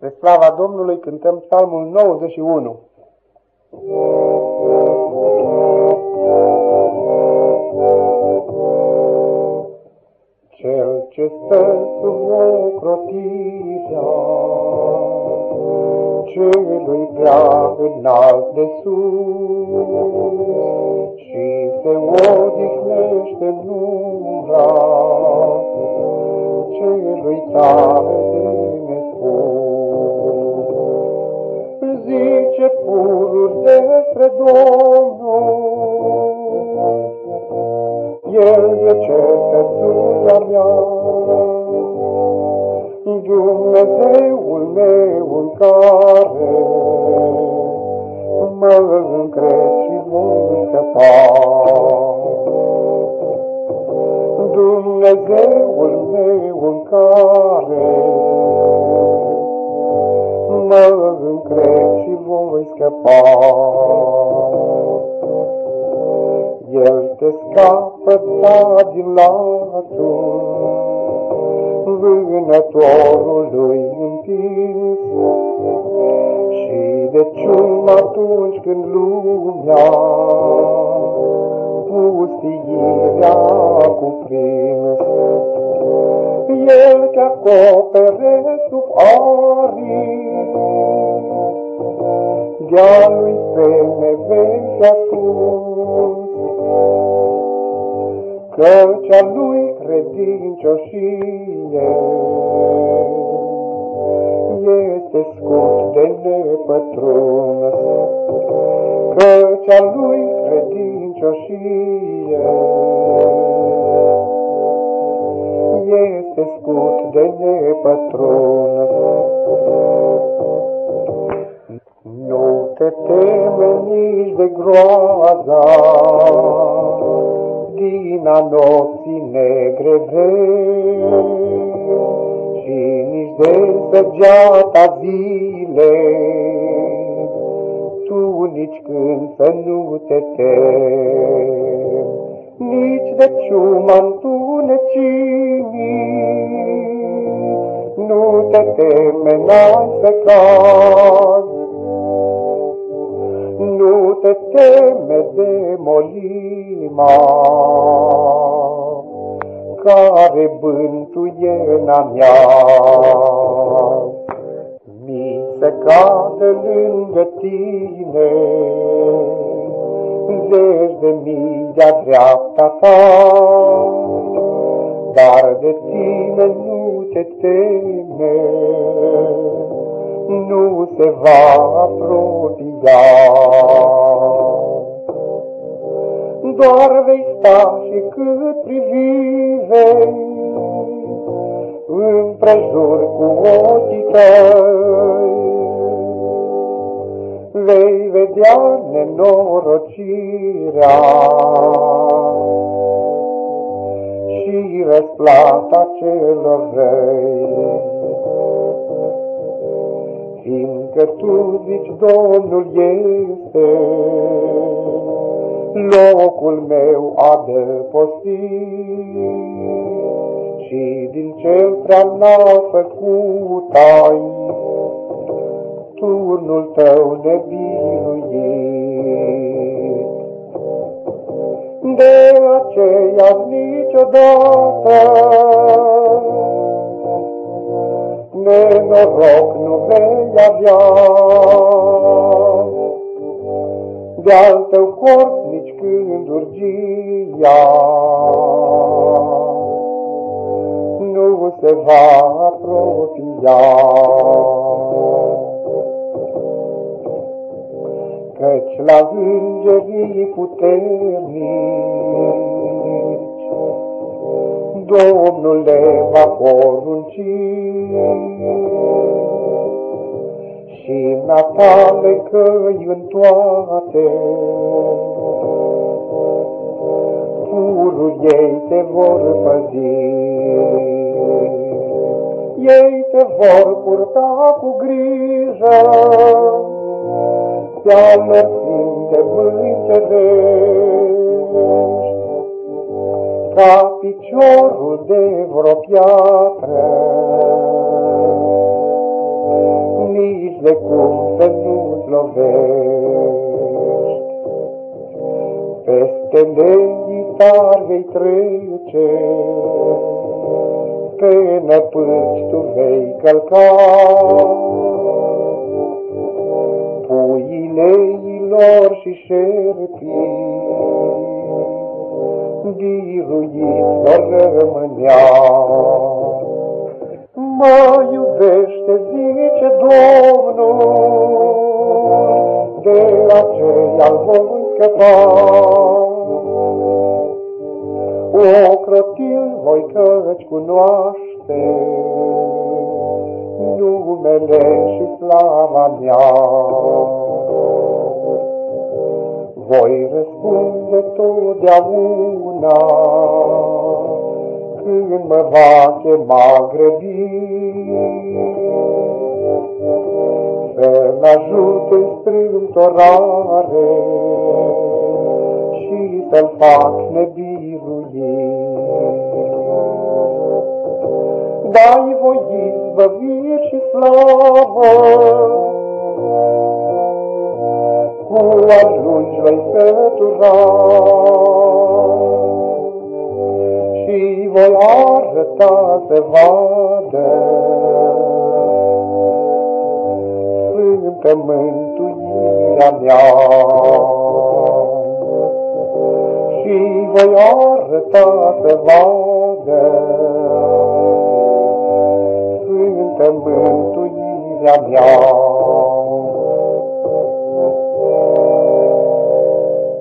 Spre slava Domnului cântăm psalmul 91. Cel ce stă sub ocrotirea celui prea înalt de sus și se odihnește în umbra celui tare El e cetățuia mea, Dumnezeul meu în care mă încred și voi scăpa. Dumnezeul meu în care mă încred și voi scăpa. El te scapă ta din lațul vânătorului întins și de cium atunci când lumea pustiirea cuprins. El te acopere sub arii, de-a pe nevei ascuns, credincioșie este scurt de nepătruns, căci a lui credincioșie. Este scurt de nepătruns. Nu te teme nici de groaza din a nopții negre și nici de săgeata zilei, tu nici când să nu te temi, nici de ciuma întunecimii. Nu te teme, n-ai să cazi, nu te teme de molima care bântuie n mea. Mi se cade lângă tine, zeci de mii de-a dreapta ta, dar de tine nu te teme nu se va apropia. Doar vei sta și cât privire împrejur cu ochii tăi, vei vedea nenorocirea. Și răsplata celor răi. Fiindcă tu zici, Domnul este locul meu adăpostit și din cel prea n-a făcut ai turnul tău nebiruit. De aceea niciodată nenoroc nu vei avea. De-al tău corp nici când urgia nu se va apropia. Căci la îngerii puternici Domnul le va porunci. Și natale căi în toate, purul ei te vor păzi. Ei te vor purta cu grijă, pe-al lor de mâini ca piciorul de vreo piatră. nici de cum să nu-ți lovești. Peste legii tari vei trece, pe năpârci tu vei călca. Puile ilor și șerpii, biruit vor rămânea. Mă iubește, zice Domnul, de aceea voi scăpa. O crotil voi căci cunoaște numele și slava mea. Voi răspunde totdeauna când mă va chema grăbit. Să-mi ajute strântorare și să-l fac nebiruit. Dai voi izbăviri și slavă, cu ajungi voi sătura. Și voi arăta să vadă. Sfântă mântuirea mea. Și voi arăta să vadă Sfântă mântuirea mea.